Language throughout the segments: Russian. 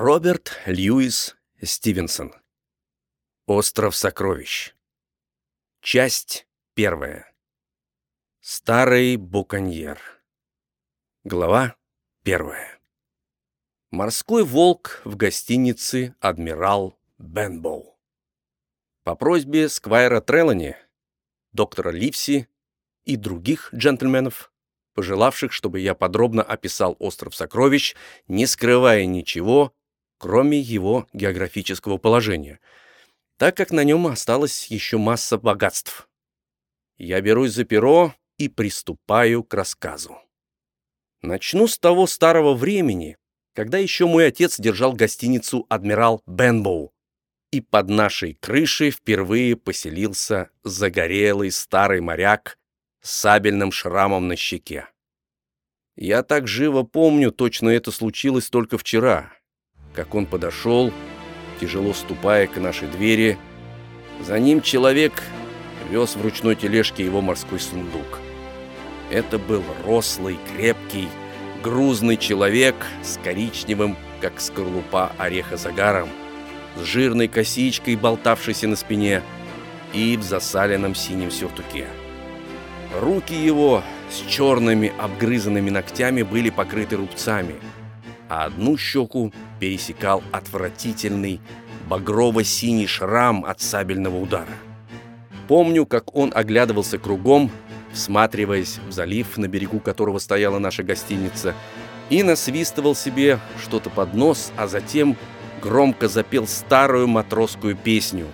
Роберт Льюис Стивенсон. Остров сокровищ. Часть первая. Старый буконьер. Глава первая. Морской волк в гостинице «Адмирал Бенбоу». По просьбе Сквайра Трелани, доктора Ливси и других джентльменов, пожелавших, чтобы я подробно описал остров сокровищ, не скрывая ничего, кроме его географического положения, так как на нем осталась еще масса богатств. Я берусь за перо и приступаю к рассказу. Начну с того старого времени, когда еще мой отец держал гостиницу «Адмирал Бенбоу», и под нашей крышей впервые поселился загорелый старый моряк с сабельным шрамом на щеке. Я так живо помню, точно это случилось только вчера, как он подошел, тяжело ступая к нашей двери. За ним человек вез в ручной тележке его морской сундук. Это был рослый, крепкий, грузный человек с коричневым, как скорлупа ореха загаром, с жирной косичкой, болтавшейся на спине, и в засаленном синем сюртуке. Руки его с черными обгрызанными ногтями были покрыты рубцами – а одну щеку пересекал отвратительный багрово-синий шрам от сабельного удара. Помню, как он оглядывался кругом, всматриваясь в залив, на берегу которого стояла наша гостиница, и насвистывал себе что-то под нос, а затем громко запел старую матросскую песню,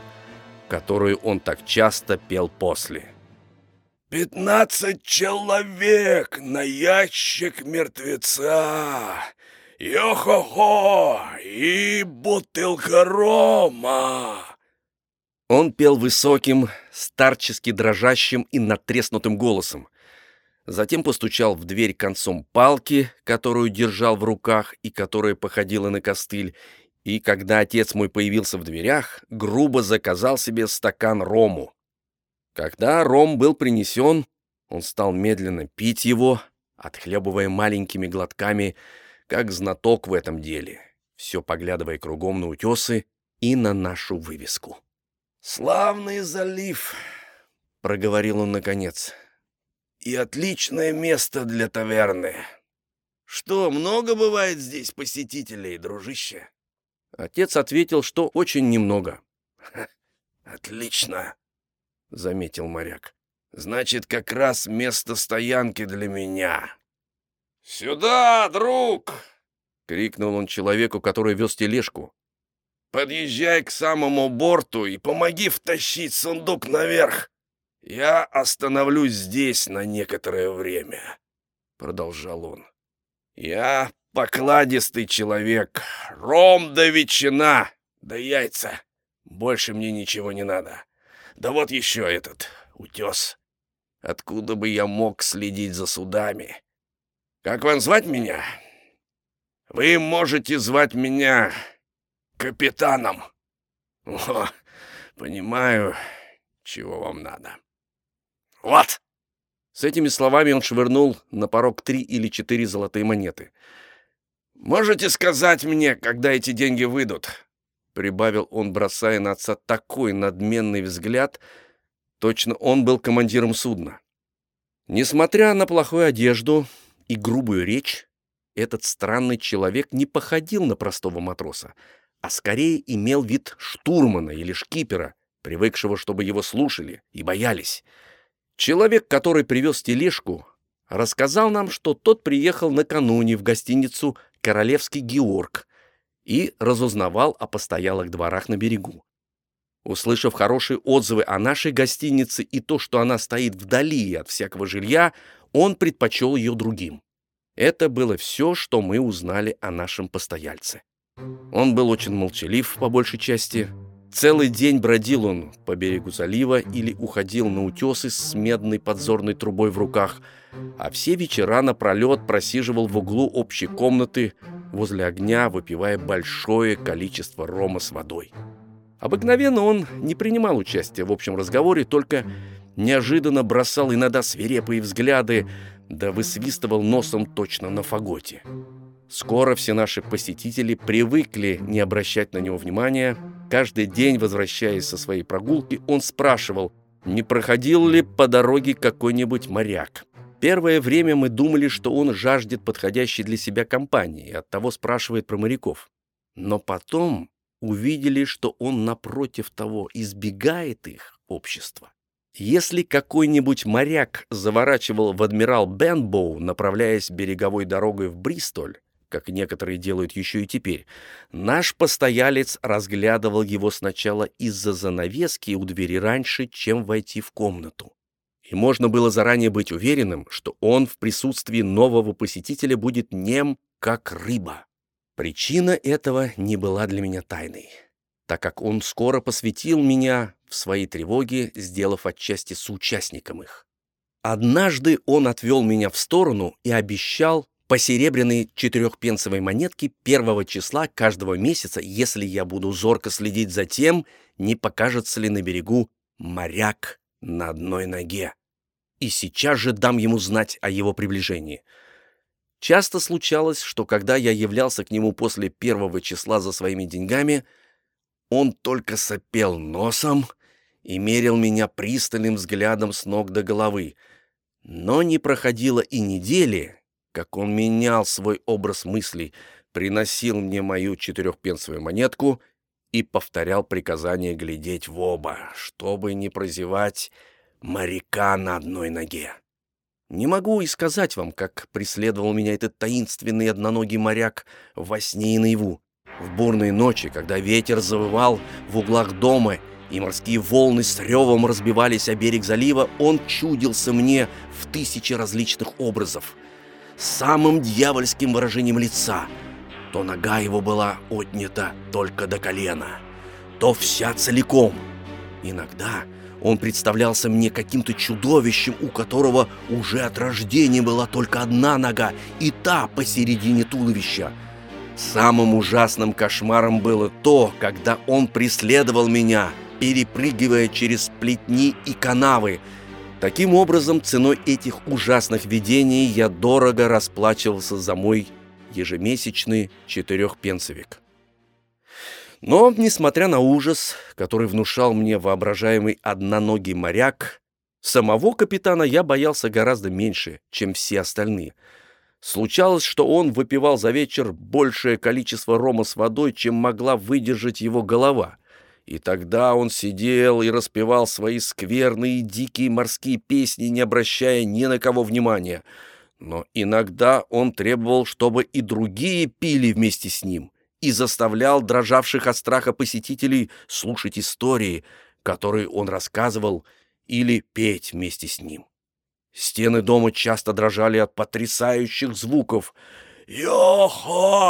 которую он так часто пел после. «Пятнадцать человек на ящик мертвеца, «Йо-хо-хо! И бутылка рома!» Он пел высоким, старчески дрожащим и натреснутым голосом. Затем постучал в дверь концом палки, которую держал в руках и которая походила на костыль, и когда отец мой появился в дверях, грубо заказал себе стакан рому. Когда ром был принесен, он стал медленно пить его, отхлебывая маленькими глотками, как знаток в этом деле, все поглядывая кругом на утесы и на нашу вывеску. «Славный залив», — проговорил он наконец, — «и отличное место для таверны. Что, много бывает здесь посетителей, дружище?» Отец ответил, что очень немного. «Отлично», — заметил моряк. «Значит, как раз место стоянки для меня. «Сюда, друг!» — крикнул он человеку, который вез тележку. «Подъезжай к самому борту и помоги втащить сундук наверх. Я остановлюсь здесь на некоторое время», — продолжал он. «Я покладистый человек, ром да ветчина, да яйца. Больше мне ничего не надо. Да вот еще этот утес. Откуда бы я мог следить за судами?» Как вам звать меня? Вы можете звать меня капитаном. О, понимаю, чего вам надо. Вот!» С этими словами он швырнул на порог три или четыре золотые монеты. «Можете сказать мне, когда эти деньги выйдут?» Прибавил он, бросая на отца такой надменный взгляд, точно он был командиром судна. Несмотря на плохую одежду, и грубую речь, этот странный человек не походил на простого матроса, а скорее имел вид штурмана или шкипера, привыкшего, чтобы его слушали и боялись. Человек, который привез тележку, рассказал нам, что тот приехал накануне в гостиницу «Королевский Георг» и разузнавал о постоялых дворах на берегу. Услышав хорошие отзывы о нашей гостинице и то, что она стоит вдали от всякого жилья, он предпочел ее другим. Это было все, что мы узнали о нашем постояльце. Он был очень молчалив по большей части. Целый день бродил он по берегу залива или уходил на утесы с медной подзорной трубой в руках, а все вечера напролет просиживал в углу общей комнаты возле огня, выпивая большое количество рома с водой. Обыкновенно он не принимал участия в общем разговоре, только неожиданно бросал иногда свирепые взгляды, да высвистывал носом точно на фаготе. Скоро все наши посетители привыкли не обращать на него внимания. Каждый день, возвращаясь со своей прогулки, он спрашивал, не проходил ли по дороге какой-нибудь моряк. Первое время мы думали, что он жаждет подходящей для себя компании, и оттого спрашивает про моряков. Но потом увидели, что он напротив того избегает их общества. Если какой-нибудь моряк заворачивал в адмирал Бенбоу, направляясь береговой дорогой в Бристоль, как некоторые делают еще и теперь, наш постоялец разглядывал его сначала из-за занавески у двери раньше, чем войти в комнату. И можно было заранее быть уверенным, что он в присутствии нового посетителя будет нем, как рыба. Причина этого не была для меня тайной, так как он скоро посвятил меня свои тревоги, сделав отчасти соучастником их. Однажды он отвел меня в сторону и обещал по серебряной четырехпенсовой монетке первого числа каждого месяца, если я буду зорко следить за тем, не покажется ли на берегу моряк на одной ноге. И сейчас же дам ему знать о его приближении. Часто случалось, что когда я являлся к нему после первого числа за своими деньгами, он только сопел носом и мерил меня пристальным взглядом с ног до головы. Но не проходило и недели, как он менял свой образ мыслей, приносил мне мою четырехпенсовую монетку и повторял приказание глядеть в оба, чтобы не прозевать моряка на одной ноге. Не могу и сказать вам, как преследовал меня этот таинственный одноногий моряк во сне и наяву. В бурные ночи, когда ветер завывал в углах дома и морские волны с ревом разбивались о берег залива, он чудился мне в тысячи различных образов самым дьявольским выражением лица. То нога его была отнята только до колена, то вся целиком. Иногда он представлялся мне каким-то чудовищем, у которого уже от рождения была только одна нога, и та посередине туловища. Самым ужасным кошмаром было то, когда он преследовал меня, перепрыгивая через плетни и канавы, Таким образом, ценой этих ужасных видений я дорого расплачивался за мой ежемесячный четырехпенсовик. Но, несмотря на ужас, который внушал мне воображаемый одноногий моряк, самого капитана я боялся гораздо меньше, чем все остальные. Случалось, что он выпивал за вечер большее количество рома с водой, чем могла выдержать его голова — и тогда он сидел и распевал свои скверные дикие морские песни, не обращая ни на кого внимания. Но иногда он требовал, чтобы и другие пили вместе с ним, и заставлял дрожавших от страха посетителей слушать истории, которые он рассказывал, или петь вместе с ним. Стены дома часто дрожали от потрясающих звуков. «Йо-хо-хо!»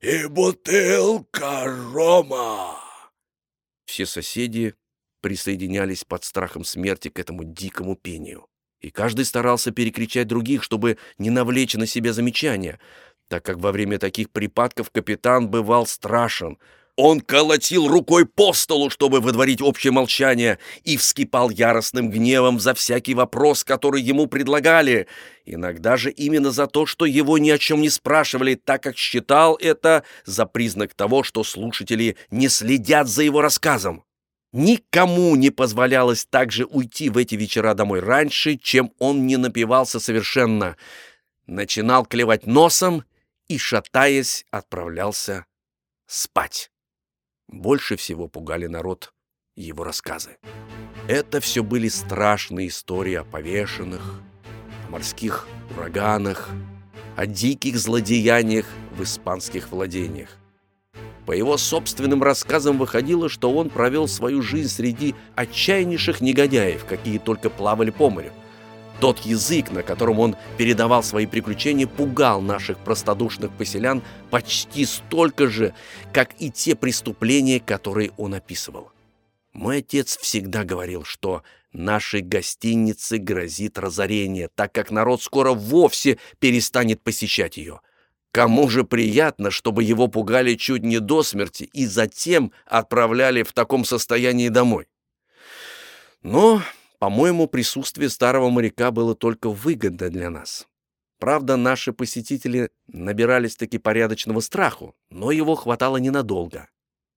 И бутылка рома!» Все соседи присоединялись под страхом смерти к этому дикому пению. И каждый старался перекричать других, чтобы не навлечь на себя замечания, так как во время таких припадков капитан бывал страшен — он колотил рукой по столу, чтобы выдворить общее молчание, и вскипал яростным гневом за всякий вопрос, который ему предлагали, иногда же именно за то, что его ни о чем не спрашивали, так как считал это за признак того, что слушатели не следят за его рассказом. Никому не позволялось также уйти в эти вечера домой раньше, чем он не напивался совершенно. Начинал клевать носом и, шатаясь, отправлялся спать. Больше всего пугали народ его рассказы. Это все были страшные истории о повешенных, о морских ураганах, о диких злодеяниях в испанских владениях. По его собственным рассказам выходило, что он провел свою жизнь среди отчаяннейших негодяев, какие только плавали по морю. Тот язык, на котором он передавал свои приключения, пугал наших простодушных поселян почти столько же, как и те преступления, которые он описывал. Мой отец всегда говорил, что нашей гостинице грозит разорение, так как народ скоро вовсе перестанет посещать ее. Кому же приятно, чтобы его пугали чуть не до смерти и затем отправляли в таком состоянии домой? Но по-моему, присутствие старого моряка было только выгодно для нас. Правда, наши посетители набирались таки порядочного страху, но его хватало ненадолго.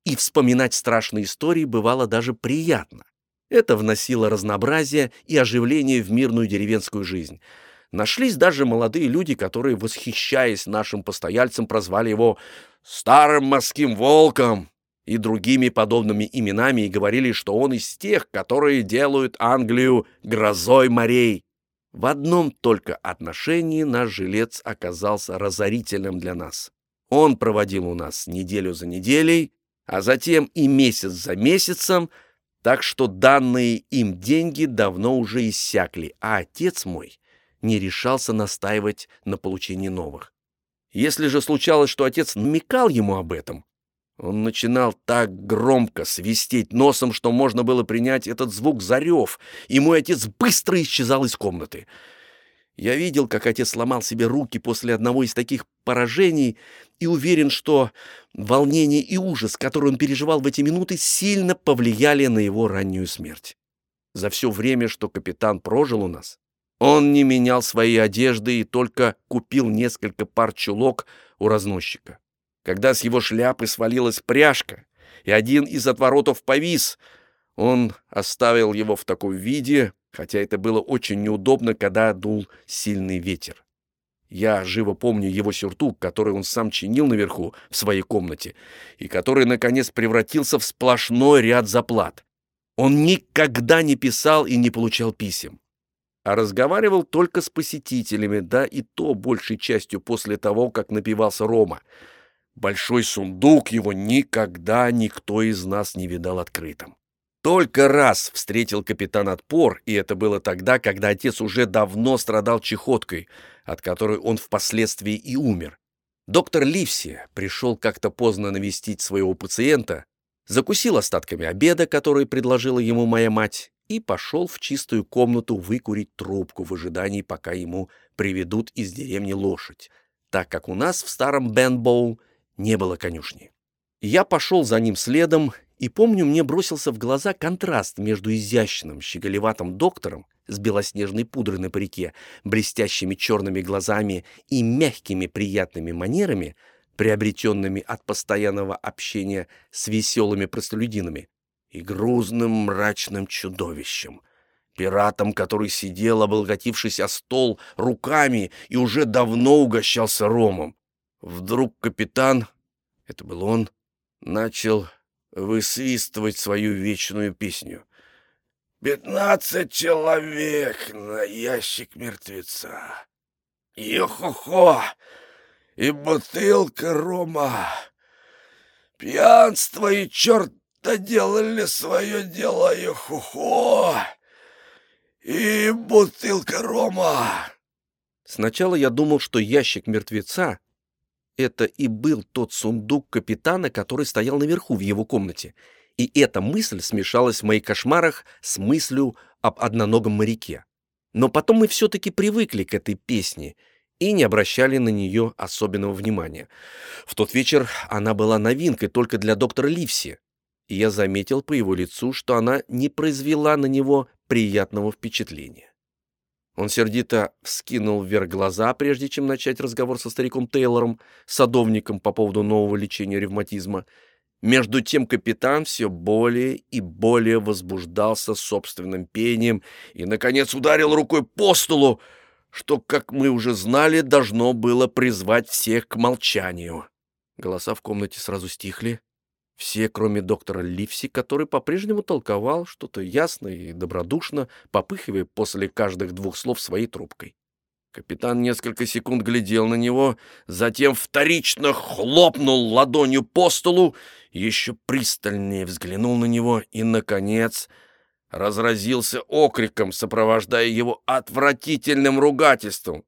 И вспоминать страшные истории бывало даже приятно. Это вносило разнообразие и оживление в мирную деревенскую жизнь. Нашлись даже молодые люди, которые, восхищаясь нашим постояльцем, прозвали его «старым морским волком» и другими подобными именами и говорили, что он из тех, которые делают Англию грозой морей. В одном только отношении наш жилец оказался разорительным для нас. Он проводил у нас неделю за неделей, а затем и месяц за месяцем, так что данные им деньги давно уже иссякли, а отец мой не решался настаивать на получении новых. Если же случалось, что отец намекал ему об этом, он начинал так громко свистеть носом, что можно было принять этот звук за рев, и мой отец быстро исчезал из комнаты. Я видел, как отец сломал себе руки после одного из таких поражений и уверен, что волнение и ужас, который он переживал в эти минуты, сильно повлияли на его раннюю смерть. За все время, что капитан прожил у нас, он не менял свои одежды и только купил несколько пар чулок у разносчика. Когда с его шляпы свалилась пряжка, и один из отворотов повис, он оставил его в таком виде, хотя это было очень неудобно, когда дул сильный ветер. Я живо помню его сюртук, который он сам чинил наверху в своей комнате, и который, наконец, превратился в сплошной ряд заплат. Он никогда не писал и не получал писем, а разговаривал только с посетителями, да и то большей частью после того, как напивался Рома — Большой сундук его никогда никто из нас не видал открытым. Только раз встретил капитан отпор, и это было тогда, когда отец уже давно страдал чехоткой, от которой он впоследствии и умер. Доктор Ливси пришел как-то поздно навестить своего пациента, закусил остатками обеда, который предложила ему моя мать, и пошел в чистую комнату выкурить трубку в ожидании, пока ему приведут из деревни лошадь, так как у нас в старом Бенбоу не было конюшни. Я пошел за ним следом, и помню, мне бросился в глаза контраст между изящным, щеголеватым доктором с белоснежной пудрой на парике, блестящими черными глазами и мягкими приятными манерами, приобретенными от постоянного общения с веселыми простолюдинами, и грузным мрачным чудовищем, пиратом, который сидел, облокотившись о стол руками и уже давно угощался ромом. Вдруг капитан, это был он, начал высвистывать свою вечную песню. «Пятнадцать человек на ящик мертвеца! Йо-хо-хо! И бутылка рома! Пьянство и черта делали свое дело, йо-хо-хо! И бутылка рома!» Сначала я думал, что ящик мертвеца это и был тот сундук капитана, который стоял наверху в его комнате. И эта мысль смешалась в моих кошмарах с мыслью об одноногом моряке. Но потом мы все-таки привыкли к этой песне и не обращали на нее особенного внимания. В тот вечер она была новинкой только для доктора Ливси, и я заметил по его лицу, что она не произвела на него приятного впечатления. Он сердито вскинул вверх глаза, прежде чем начать разговор со стариком Тейлором, садовником по поводу нового лечения ревматизма. Между тем капитан все более и более возбуждался собственным пением и, наконец, ударил рукой по столу, что, как мы уже знали, должно было призвать всех к молчанию. Голоса в комнате сразу стихли. Все, кроме доктора Ливси, который по-прежнему толковал что-то ясно и добродушно, попыхивая после каждых двух слов своей трубкой. Капитан несколько секунд глядел на него, затем вторично хлопнул ладонью по столу, еще пристальнее взглянул на него и, наконец, разразился окриком, сопровождая его отвратительным ругательством.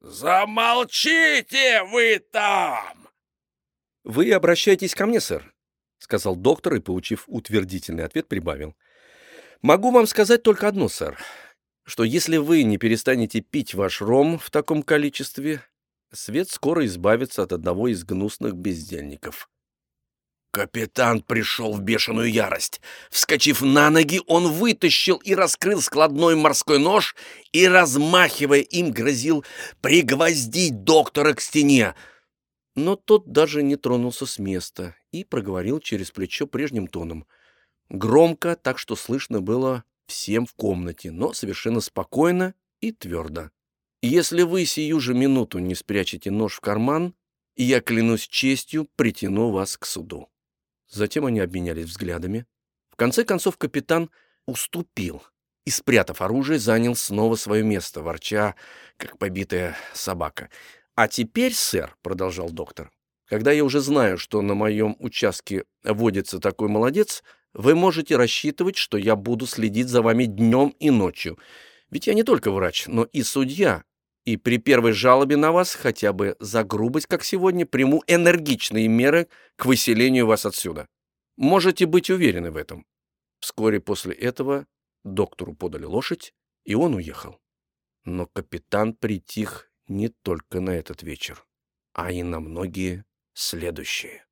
«Замолчите вы там!» «Вы обращайтесь ко мне, сэр», сказал доктор и, получив утвердительный ответ, прибавил. «Могу вам сказать только одно, сэр, что если вы не перестанете пить ваш ром в таком количестве, свет скоро избавится от одного из гнусных бездельников». Капитан пришел в бешеную ярость. Вскочив на ноги, он вытащил и раскрыл складной морской нож и, размахивая им, грозил пригвоздить доктора к стене. Но тот даже не тронулся с места и проговорил через плечо прежним тоном. Громко, так что слышно было всем в комнате, но совершенно спокойно и твердо. «Если вы сию же минуту не спрячете нож в карман, я, клянусь честью, притяну вас к суду». Затем они обменялись взглядами. В конце концов капитан уступил и, спрятав оружие, занял снова свое место, ворча, как побитая собака. «А теперь, сэр», — продолжал доктор, — «когда я уже знаю, что на моем участке водится такой молодец, вы можете рассчитывать, что я буду следить за вами днем и ночью. Ведь я не только врач, но и судья, и при первой жалобе на вас, хотя бы за грубость, как сегодня, приму энергичные меры к выселению вас отсюда. Можете быть уверены в этом. Вскоре после этого доктору подали лошадь, и он уехал. Но капитан притих не только на этот вечер, а и на многие следующие.